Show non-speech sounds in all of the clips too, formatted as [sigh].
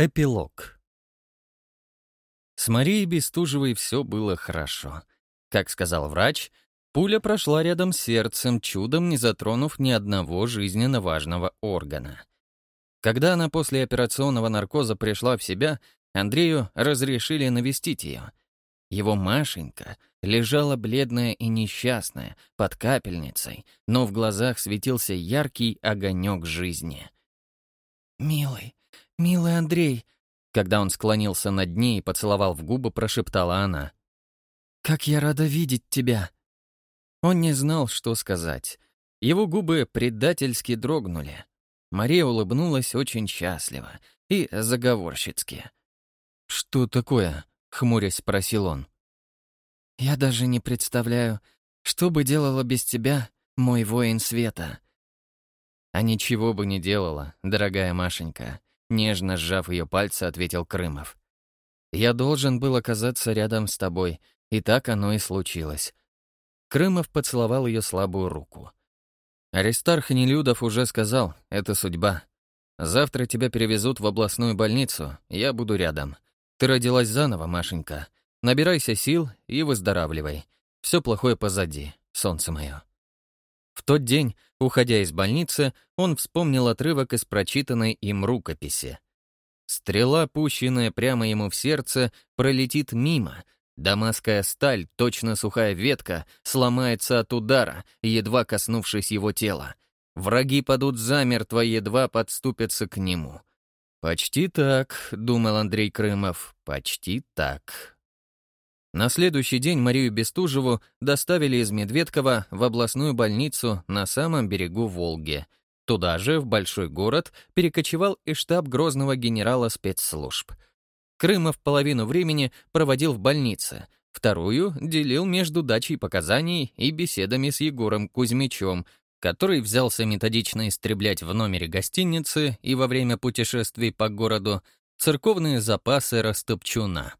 Эпилог. С Марией Бестужевой все было хорошо. Как сказал врач, пуля прошла рядом с сердцем, чудом не затронув ни одного жизненно важного органа. Когда она после операционного наркоза пришла в себя, Андрею разрешили навестить ее. Его Машенька лежала бледная и несчастная, под капельницей, но в глазах светился яркий огонек жизни. «Милый, «Милый Андрей», когда он склонился над ней и поцеловал в губы, прошептала она. «Как я рада видеть тебя!» Он не знал, что сказать. Его губы предательски дрогнули. Мария улыбнулась очень счастливо и заговорщицки. «Что такое?» — хмурясь спросил он. «Я даже не представляю, что бы делала без тебя, мой воин света». «А ничего бы не делала, дорогая Машенька. Нежно сжав ее пальцы, ответил Крымов. «Я должен был оказаться рядом с тобой, и так оно и случилось». Крымов поцеловал ее слабую руку. «Аристарх Нелюдов уже сказал, это судьба. Завтра тебя перевезут в областную больницу, я буду рядом. Ты родилась заново, Машенька. Набирайся сил и выздоравливай. Все плохое позади, солнце мое». В тот день, уходя из больницы, он вспомнил отрывок из прочитанной им рукописи. Стрела, пущенная прямо ему в сердце, пролетит мимо. Дамасская сталь, точно сухая ветка, сломается от удара, едва коснувшись его тела. Враги падут замертво, едва подступятся к нему. «Почти так», — думал Андрей Крымов, — «почти так». На следующий день Марию Бестужеву доставили из Медведкова в областную больницу на самом берегу Волги. Туда же, в большой город, перекочевал и штаб грозного генерала спецслужб. Крымов половину времени проводил в больнице, вторую делил между дачей показаний и беседами с Егором Кузьмичем, который взялся методично истреблять в номере гостиницы и во время путешествий по городу церковные запасы Растопчуна.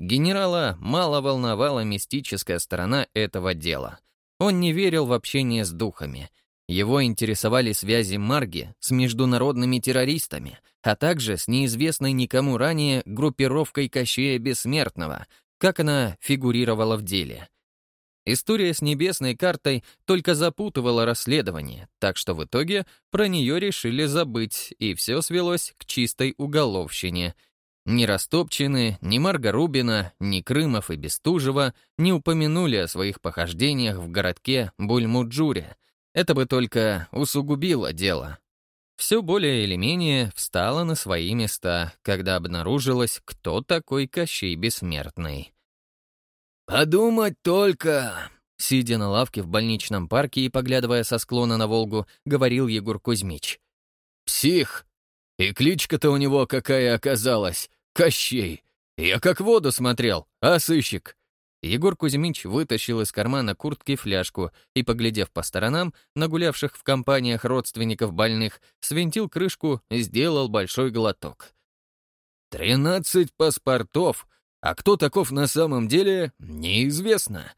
Генерала мало волновала мистическая сторона этого дела. Он не верил в общение с духами. Его интересовали связи Марги с международными террористами, а также с неизвестной никому ранее группировкой Кощея Бессмертного, как она фигурировала в деле. История с небесной картой только запутывала расследование, так что в итоге про нее решили забыть, и все свелось к чистой уголовщине — ни Растопчины, ни Марга Рубина, ни Крымов и Бестужева не упомянули о своих похождениях в городке Бульмуджуре. Это бы только усугубило дело. Все более или менее встало на свои места, когда обнаружилось, кто такой Кощей Бессмертный. «Подумать только!» Сидя на лавке в больничном парке и поглядывая со склона на Волгу, говорил Егор Кузьмич. «Псих! И кличка-то у него какая оказалась! Кощей! Я как воду смотрел, а сыщик!» Егор Кузьмич вытащил из кармана куртки фляжку и, поглядев по сторонам, нагулявших в компаниях родственников больных, свинтил крышку и сделал большой глоток. «Тринадцать паспортов, а кто таков на самом деле, неизвестно.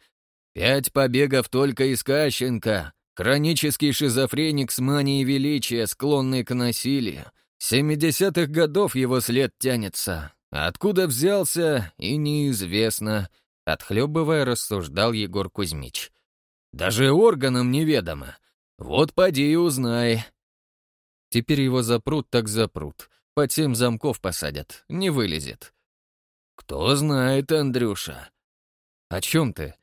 Пять побегов только из Кащенко, хронический шизофреник с манией величия, склонный к насилию, Семидесятых годов его след тянется. Откуда взялся, и неизвестно. Отхлебывая, рассуждал Егор Кузьмич. Даже органам неведомо. Вот поди и узнай. Теперь его запрут так запрут. Под семь замков посадят, не вылезет. Кто знает, Андрюша. О чем ты?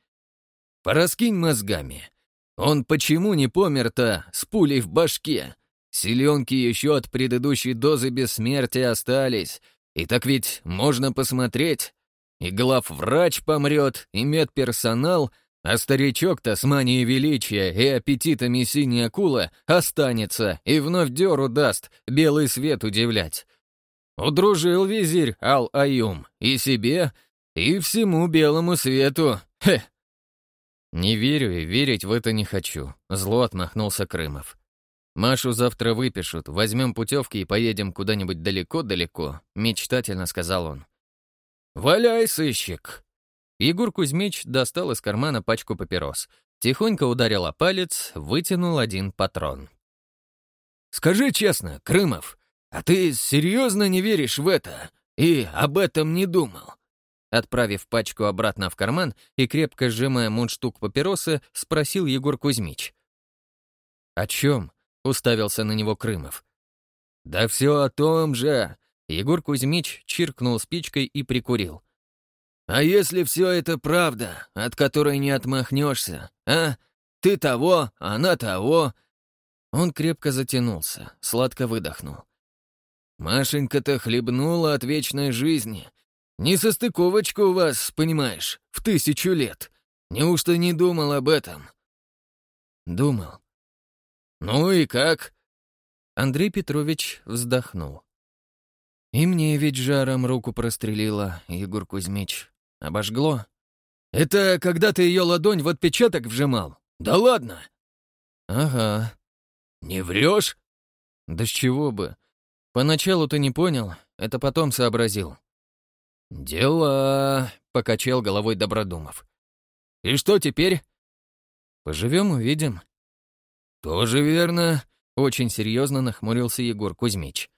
Пораскинь мозгами. Он почему не помер-то с пулей в башке? Селенки еще от предыдущей дозы бессмертия остались. И так ведь можно посмотреть. И главврач помрет, и медперсонал, а старичок-то с манией величия и аппетитами синей акула останется и вновь дёру даст белый свет удивлять. Удружил визирь Ал-Аюм и себе, и всему белому свету. Хе! «Не верю и верить в это не хочу», — зло отмахнулся Крымов. «Машу завтра выпишут, возьмем путевки и поедем куда-нибудь далеко-далеко», — мечтательно сказал он. «Валяй, сыщик!» Егор Кузьмич достал из кармана пачку папирос, тихонько ударил о палец, вытянул один патрон. «Скажи честно, Крымов, а ты серьезно не веришь в это и об этом не думал?» Отправив пачку обратно в карман и крепко сжимая мундштук папиросы, спросил Егор Кузьмич. «О чем?» — уставился на него Крымов. «Да все о том же!» Егор Кузьмич чиркнул спичкой и прикурил. «А если все это правда, от которой не отмахнешься, а? Ты того, она того...» Он крепко затянулся, сладко выдохнул. «Машенька-то хлебнула от вечной жизни. Не состыковочка у вас, понимаешь, в тысячу лет. Неужто не думал об этом?» «Думал». «Ну и как?» Андрей Петрович вздохнул. «И мне ведь жаром руку прострелило, Егор Кузьмич. Обожгло?» «Это когда ты ее ладонь в отпечаток вжимал? Да ладно!» «Ага». «Не врешь?» «Да с чего бы? Поначалу ты не понял, это потом сообразил». «Дела...» — покачал головой Добродумов. «И что теперь?» «Поживем, увидим». «Тоже верно», — очень серьезно нахмурился Егор Кузьмич.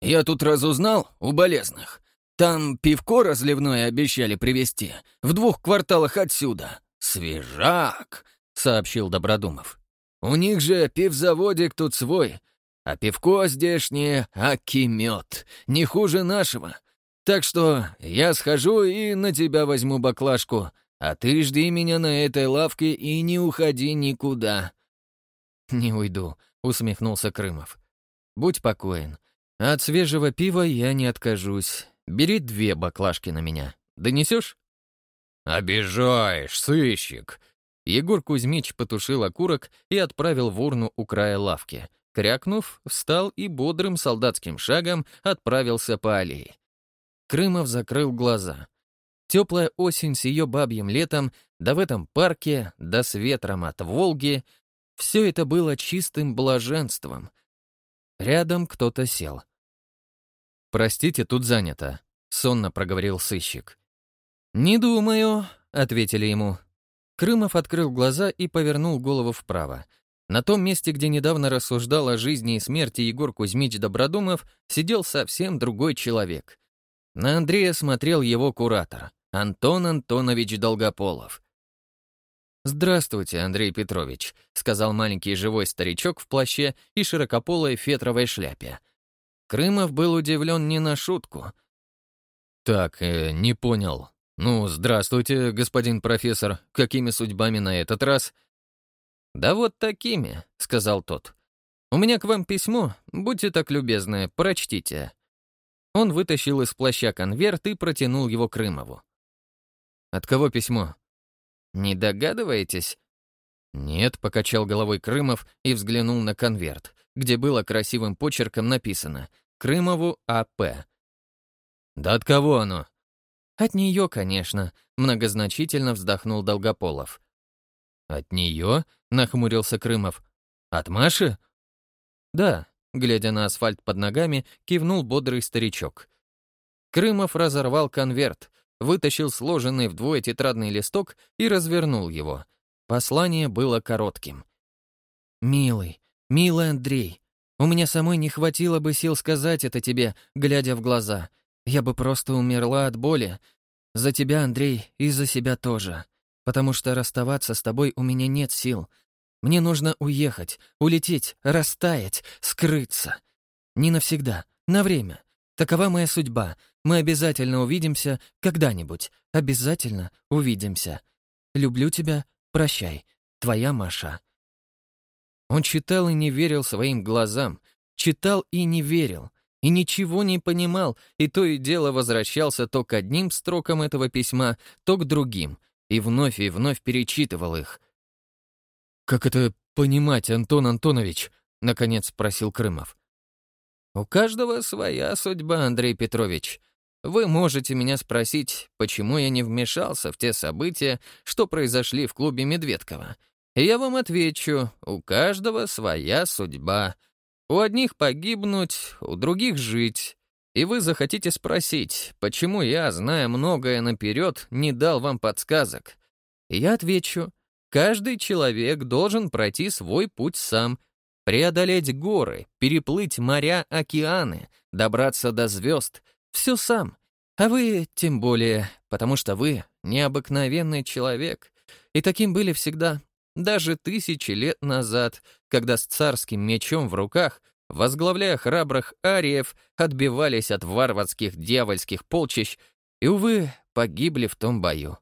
«Я тут разузнал у болезных. Там пивко разливное обещали привезти в двух кварталах отсюда. Свежак!» — сообщил Добродумов. «У них же пивзаводик тут свой, а пивко здешнее — акимет, не хуже нашего. Так что я схожу и на тебя возьму баклажку, а ты жди меня на этой лавке и не уходи никуда». [laughs] «Не уйду», — усмехнулся Крымов. «Будь покоен. От свежего пива я не откажусь. Бери две баклажки на меня. Донесешь?» «Обижаешь, сыщик!» Егор Кузьмич потушил окурок и отправил в урну у края лавки. Крякнув, встал и бодрым солдатским шагом отправился по аллее. Крымов закрыл глаза. Теплая осень с ее бабьим летом, да в этом парке, да с ветром от Волги — все это было чистым блаженством. Рядом кто-то сел. «Простите, тут занято», — сонно проговорил сыщик. «Не думаю», — ответили ему. Крымов открыл глаза и повернул голову вправо. На том месте, где недавно рассуждал о жизни и смерти Егор Кузьмич Добродумов, сидел совсем другой человек. На Андрея смотрел его куратор, Антон Антонович Долгополов. «Здравствуйте, Андрей Петрович», — сказал маленький живой старичок в плаще и широкополой фетровой шляпе. Крымов был удивлен не на шутку. «Так, э, не понял. Ну, здравствуйте, господин профессор. Какими судьбами на этот раз?» «Да вот такими», — сказал тот. «У меня к вам письмо. Будьте так любезны, прочтите». Он вытащил из плаща конверт и протянул его Крымову. «От кого письмо?» «Не догадываетесь?» «Нет», — покачал головой Крымов и взглянул на конверт, где было красивым почерком написано «Крымову А.П». «Да от кого оно?» «От нее, конечно», — многозначительно вздохнул Долгополов. «От нее?» — нахмурился Крымов. «От Маши?» «Да», — глядя на асфальт под ногами, кивнул бодрый старичок. Крымов разорвал конверт, вытащил сложенный вдвое тетрадный листок и развернул его. Послание было коротким. «Милый, милый Андрей, у меня самой не хватило бы сил сказать это тебе, глядя в глаза. Я бы просто умерла от боли. За тебя, Андрей, и за себя тоже. Потому что расставаться с тобой у меня нет сил. Мне нужно уехать, улететь, растаять, скрыться. Не навсегда, на время. Такова моя судьба. Мы обязательно увидимся когда-нибудь. Обязательно увидимся. Люблю тебя. Прощай. Твоя Маша. Он читал и не верил своим глазам. Читал и не верил. И ничего не понимал, и то и дело возвращался то к одним строкам этого письма, то к другим, и вновь и вновь перечитывал их. «Как это понимать, Антон Антонович?» — наконец спросил Крымов. «У каждого своя судьба, Андрей Петрович. Вы можете меня спросить, почему я не вмешался в те события, что произошли в клубе Медведкова. И я вам отвечу, у каждого своя судьба. У одних погибнуть, у других жить. И вы захотите спросить, почему я, зная многое наперед, не дал вам подсказок. И я отвечу, каждый человек должен пройти свой путь сам, преодолеть горы, переплыть моря, океаны, добраться до звезд. Все сам. А вы тем более, потому что вы необыкновенный человек. И таким были всегда, даже тысячи лет назад, когда с царским мечом в руках, возглавляя храбрых ариев, отбивались от варварских дьявольских полчищ и, увы, погибли в том бою.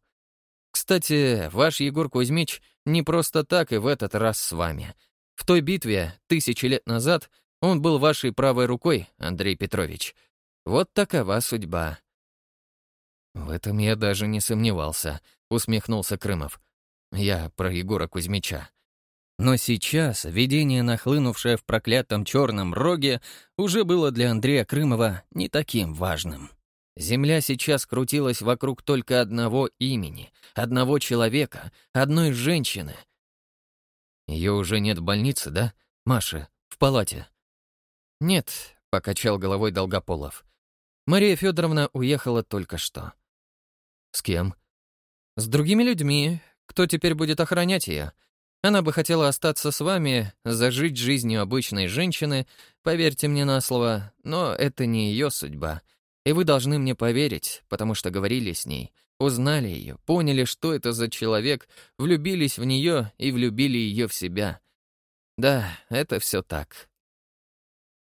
Кстати, ваш Егор Кузьмич не просто так и в этот раз с вами — в той битве, тысячи лет назад, он был вашей правой рукой, Андрей Петрович. Вот такова судьба». «В этом я даже не сомневался», — усмехнулся Крымов. «Я про Егора Кузьмича». Но сейчас видение, нахлынувшее в проклятом черном роге, уже было для Андрея Крымова не таким важным. Земля сейчас крутилась вокруг только одного имени, одного человека, одной женщины — ее уже нет в больнице, да? Маша, в палате. Нет, покачал головой Долгополов. Мария Федоровна уехала только что. С кем? С другими людьми. Кто теперь будет охранять ее? Она бы хотела остаться с вами, зажить жизнью обычной женщины, поверьте мне на слово, но это не ее судьба. И вы должны мне поверить, потому что говорили с ней — Узнали ее, поняли, что это за человек, влюбились в нее и влюбили ее в себя. Да, это все так.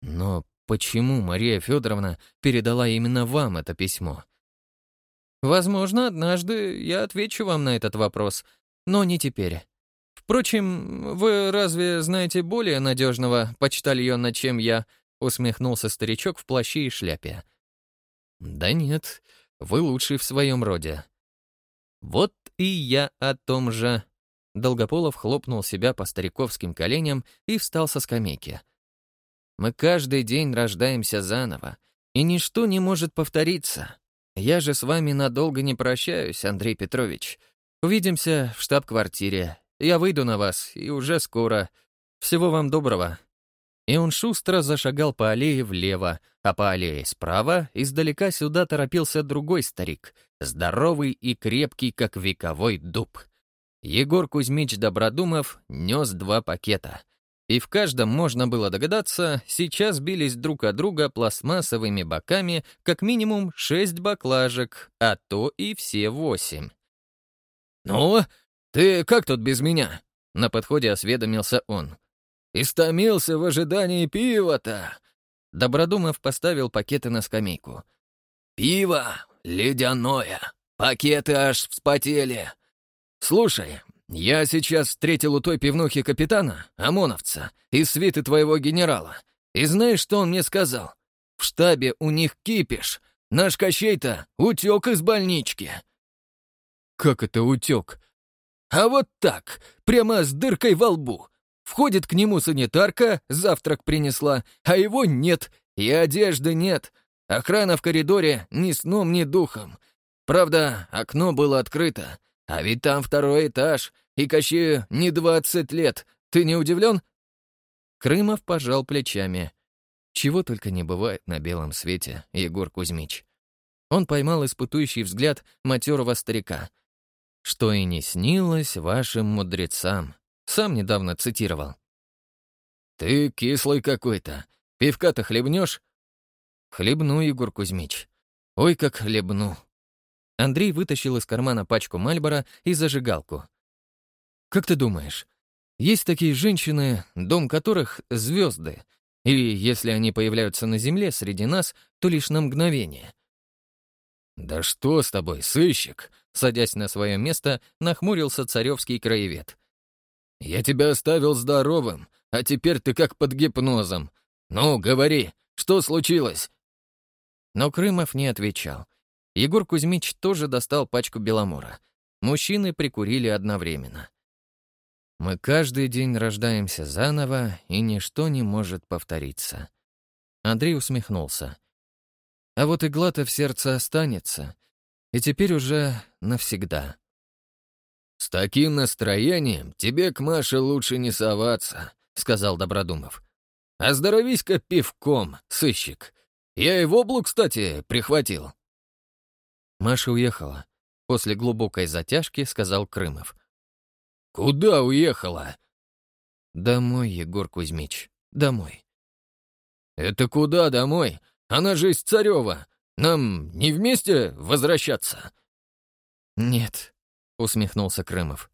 Но почему Мария Федоровна передала именно вам это письмо? Возможно, однажды я отвечу вам на этот вопрос, но не теперь. Впрочем, вы разве знаете более надежного почтальона, чем я? Усмехнулся старичок в плаще и шляпе. Да нет, вы лучший в своем роде». «Вот и я о том же». Долгополов хлопнул себя по стариковским коленям и встал со скамейки. «Мы каждый день рождаемся заново, и ничто не может повториться. Я же с вами надолго не прощаюсь, Андрей Петрович. Увидимся в штаб-квартире. Я выйду на вас, и уже скоро. Всего вам доброго». И он шустро зашагал по аллее влево, а по аллее справа издалека сюда торопился другой старик, здоровый и крепкий, как вековой дуб. Егор Кузьмич Добродумов нес два пакета. И в каждом, можно было догадаться, сейчас бились друг от друга пластмассовыми боками как минимум шесть баклажек, а то и все восемь. «Ну, ты как тут без меня?» — на подходе осведомился он. Истомился в ожидании пива-то!» Добродумов поставил пакеты на скамейку. «Пиво ледяное, пакеты аж вспотели. Слушай, я сейчас встретил у той пивнухи капитана, ОМОНовца, из свиты твоего генерала. И знаешь, что он мне сказал? В штабе у них кипиш. Наш Кощей-то утек из больнички». «Как это утек?» «А вот так, прямо с дыркой во лбу. Входит к нему санитарка, завтрак принесла, а его нет, и одежды нет. Охрана в коридоре ни сном, ни духом. Правда, окно было открыто, а ведь там второй этаж, и Кощею не двадцать лет. Ты не удивлен? Крымов пожал плечами. Чего только не бывает на белом свете, Егор Кузьмич. Он поймал испытующий взгляд матерого старика. Что и не снилось вашим мудрецам. Сам недавно цитировал. «Ты кислый какой-то. Пивка-то хлебнешь?» «Хлебну, Егор Кузьмич. Ой, как хлебну». Андрей вытащил из кармана пачку Мальбора и зажигалку. «Как ты думаешь, есть такие женщины, дом которых — звезды, или, если они появляются на земле среди нас, то лишь на мгновение?» «Да что с тобой, сыщик?» Садясь на свое место, нахмурился царевский краевед. «Я тебя оставил здоровым, а теперь ты как под гипнозом. Ну, говори, что случилось?» Но Крымов не отвечал. Егор Кузьмич тоже достал пачку Беломора. Мужчины прикурили одновременно. «Мы каждый день рождаемся заново, и ничто не может повториться». Андрей усмехнулся. «А вот игла-то в сердце останется, и теперь уже навсегда». «С таким настроением тебе к Маше лучше не соваться», — сказал Добродумов. «Оздоровись-ка пивком, сыщик. Я и воблу, кстати, прихватил». Маша уехала. После глубокой затяжки сказал Крымов. «Куда уехала?» «Домой, Егор Кузьмич, домой». «Это куда домой? Она же из Царева. Нам не вместе возвращаться?» «Нет», — усмехнулся Крымов.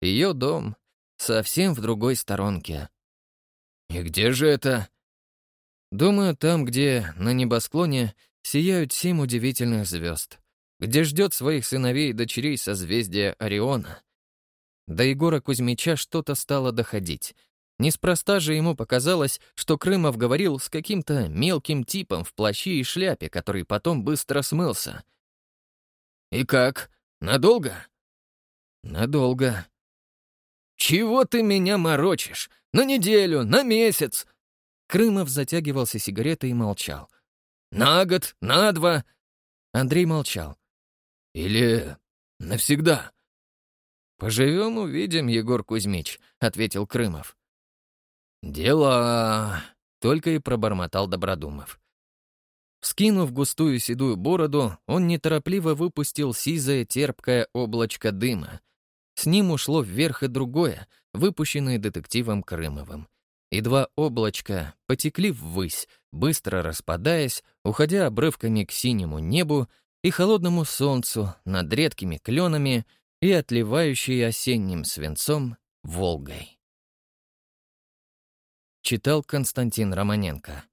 «Ее дом совсем в другой сторонке». «И где же это?» «Думаю, там, где на небосклоне сияют семь удивительных звезд, где ждет своих сыновей и дочерей созвездия Ориона». До Егора Кузьмича что-то стало доходить. Неспроста же ему показалось, что Крымов говорил с каким-то мелким типом в плаще и шляпе, который потом быстро смылся. «И как? Надолго?» «Надолго». «Чего ты меня морочишь? На неделю, на месяц?» Крымов затягивался сигаретой и молчал. «На год, на два?» Андрей молчал. «Или навсегда?» «Поживем, увидим, Егор Кузьмич», — ответил Крымов. «Дела...» — только и пробормотал Добродумов. Скинув густую седую бороду, он неторопливо выпустил сизое терпкое облачко дыма. С ним ушло вверх и другое, выпущенное детективом Крымовым. И два облачка потекли ввысь, быстро распадаясь, уходя обрывками к синему небу и холодному солнцу над редкими кленами и отливающей осенним свинцом Волгой. Читал Константин Романенко.